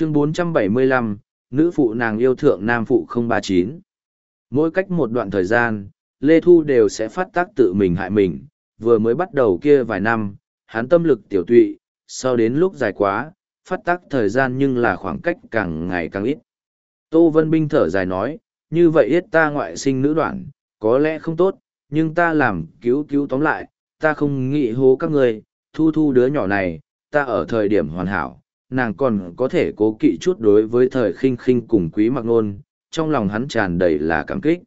chương 475, nữ phụ nàng yêu thượng nam phụ 039. Mỗi cách một đoạn thời gian, Lê Thu đều sẽ phát tác tự mình hại mình, vừa mới bắt đầu kia vài năm, hắn tâm lực tiểu tụy, sau đến lúc dài quá, phát tác thời gian nhưng là khoảng cách càng ngày càng ít. Tô Vân Binh thở dài nói, như vậy ít ta ngoại sinh nữ đoạn, có lẽ không tốt, nhưng ta làm cứu cứu tóm lại, ta không nghĩ hố các người, thu thu đứa nhỏ này, ta ở thời điểm hoàn hảo, nàng còn có thể cố kỵ chút đối với thời khinh khinh cùng quý mặc nôn, trong lòng hắn tràn đầy là cảm kích.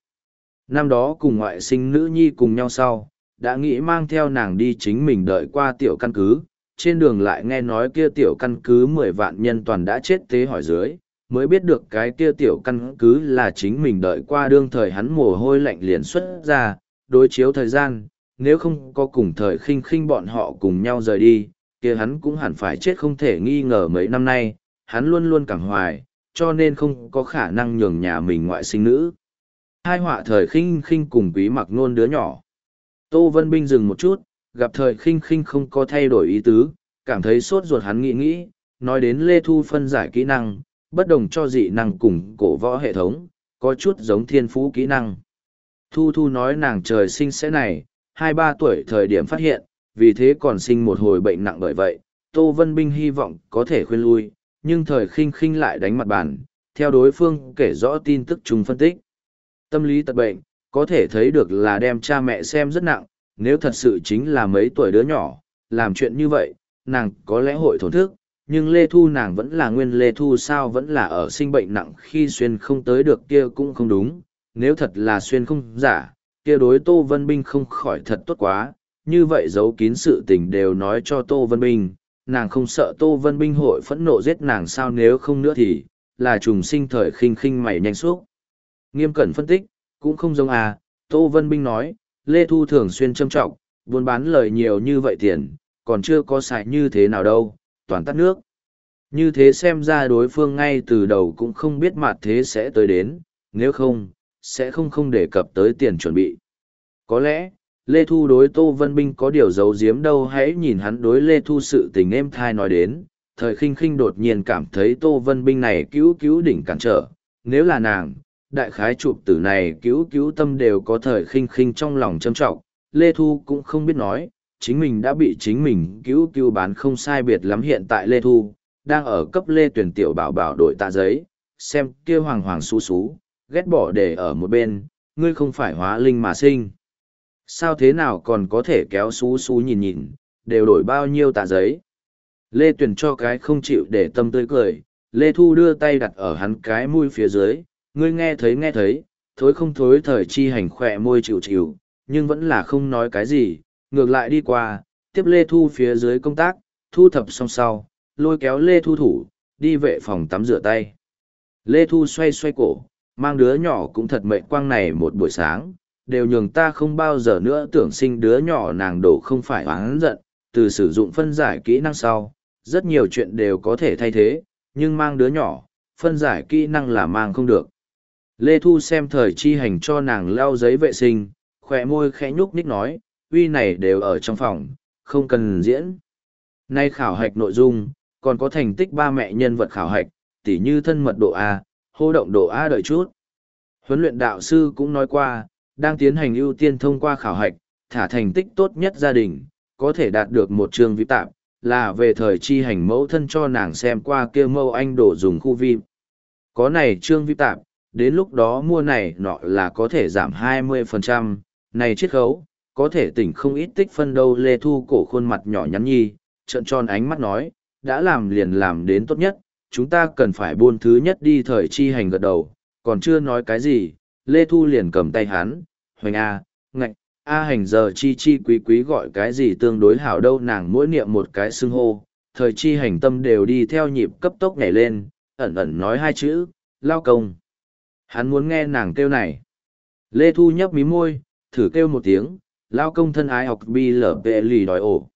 Năm đó cùng ngoại sinh nữ nhi cùng nhau sau, đã nghĩ mang theo nàng đi chính mình đợi qua tiểu căn cứ, trên đường lại nghe nói kia tiểu căn cứ mười vạn nhân toàn đã chết tế hỏi dưới, mới biết được cái kia tiểu căn cứ là chính mình đợi qua đương thời hắn mồ hôi lạnh liền xuất ra, đối chiếu thời gian, nếu không có cùng thời khinh khinh bọn họ cùng nhau rời đi, kia hắn cũng hẳn phải chết không thể nghi ngờ mấy năm nay, hắn luôn luôn cảm hoài, cho nên không có khả năng nhường nhà mình ngoại sinh nữ. Hai họa thời khinh khinh cùng quý mặc nôn đứa nhỏ. Tô Vân Binh dừng một chút, gặp thời khinh khinh không có thay đổi ý tứ, cảm thấy sốt ruột hắn nghĩ nghĩ, nói đến Lê Thu phân giải kỹ năng, bất đồng cho dị năng cùng cổ võ hệ thống, có chút giống thiên phú kỹ năng. Thu Thu nói nàng trời sinh sẽ này, hai ba tuổi thời điểm phát hiện, vì thế còn sinh một hồi bệnh nặng bởi vậy, Tô Vân Binh hy vọng có thể khuyên lui, nhưng thời khinh khinh lại đánh mặt bàn, theo đối phương kể rõ tin tức chúng phân tích. Tâm lý tật bệnh, có thể thấy được là đem cha mẹ xem rất nặng, nếu thật sự chính là mấy tuổi đứa nhỏ, làm chuyện như vậy, nàng có lẽ hội thổn thức, nhưng Lê Thu nàng vẫn là nguyên Lê Thu sao vẫn là ở sinh bệnh nặng khi xuyên không tới được kia cũng không đúng, nếu thật là xuyên không giả, kia đối Tô Vân Binh không khỏi thật tốt quá, như vậy giấu kín sự tình đều nói cho Tô Vân Binh, nàng không sợ Tô Vân Binh hội phẫn nộ giết nàng sao nếu không nữa thì, là trùng sinh thời khinh khinh mày nhanh suốt. Nghiêm cẩn phân tích, cũng không giống à, Tô Vân Binh nói, Lê Thu thường xuyên châm trọng, buôn bán lời nhiều như vậy tiền, còn chưa có xài như thế nào đâu, toàn tắt nước. Như thế xem ra đối phương ngay từ đầu cũng không biết mặt thế sẽ tới đến, nếu không, sẽ không không đề cập tới tiền chuẩn bị. Có lẽ, Lê Thu đối Tô Vân Binh có điều giấu giếm đâu hãy nhìn hắn đối Lê Thu sự tình êm thai nói đến, thời khinh khinh đột nhiên cảm thấy Tô Vân Binh này cứu cứu đỉnh cản trở, nếu là nàng, đại khái chụp tử này cứu cứu tâm đều có thời khinh khinh trong lòng châm trọng, Lê Thu cũng không biết nói, chính mình đã bị chính mình cứu cứu bán không sai biệt lắm hiện tại Lê Thu, đang ở cấp Lê tuyển tiểu bảo bảo đội tạ giấy, xem kia hoàng hoàng xú xú, ghét bỏ để ở một bên, ngươi không phải hóa linh mà sinh. Sao thế nào còn có thể kéo xú xú nhìn nhìn, đều đổi bao nhiêu tạ giấy. Lê Tuyền cho cái không chịu để tâm tươi cười, Lê Thu đưa tay đặt ở hắn cái mũi phía dưới, ngươi nghe thấy nghe thấy, thối không thối thời chi hành khỏe môi chịu chịu, nhưng vẫn là không nói cái gì, ngược lại đi qua, tiếp Lê Thu phía dưới công tác, thu thập xong sau, lôi kéo Lê Thu thủ, đi vệ phòng tắm rửa tay. Lê Thu xoay xoay cổ, mang đứa nhỏ cũng thật mệnh quang này một buổi sáng, đều nhường ta không bao giờ nữa tưởng sinh đứa nhỏ nàng đổ không phải oán giận, từ sử dụng phân giải kỹ năng sau, rất nhiều chuyện đều có thể thay thế, nhưng mang đứa nhỏ, phân giải kỹ năng là mang không được. Lê Thu xem thời chi hành cho nàng lau giấy vệ sinh, khỏe môi khẽ nhúc nhích nói, uy này đều ở trong phòng, không cần diễn. Nay khảo hạch nội dung, còn có thành tích ba mẹ nhân vật khảo hạch, tỉ như thân mật độ A, hô động độ A đợi chút. Huấn luyện đạo sư cũng nói qua, đang tiến hành ưu tiên thông qua khảo hạch, thả thành tích tốt nhất gia đình, có thể đạt được một trường vi tạm, là về thời chi hành mẫu thân cho nàng xem qua kia mâu anh đổ dùng khu vi. Có này trương vi tạm, đến lúc đó mua này nọ là có thể giảm 20%, này chiết khấu, có thể tỉnh không ít tích phân đâu lê thu cổ khuôn mặt nhỏ nhắn nhi, trợn tròn ánh mắt nói, đã làm liền làm đến tốt nhất, chúng ta cần phải buôn thứ nhất đi thời chi hành gật đầu, còn chưa nói cái gì, lê thu liền cầm tay hắn, hoành A, ngạch, A hành giờ chi chi quý quý gọi cái gì tương đối hảo đâu nàng mỗi niệm một cái xưng hô, thời chi hành tâm đều đi theo nhịp cấp tốc nhảy lên, ẩn ẩn nói hai chữ, lao công. Hắn muốn nghe nàng kêu này. Lê Thu nhấp mí môi, thử kêu một tiếng, lao công thân ái học bi lở vệ lì đòi ổ.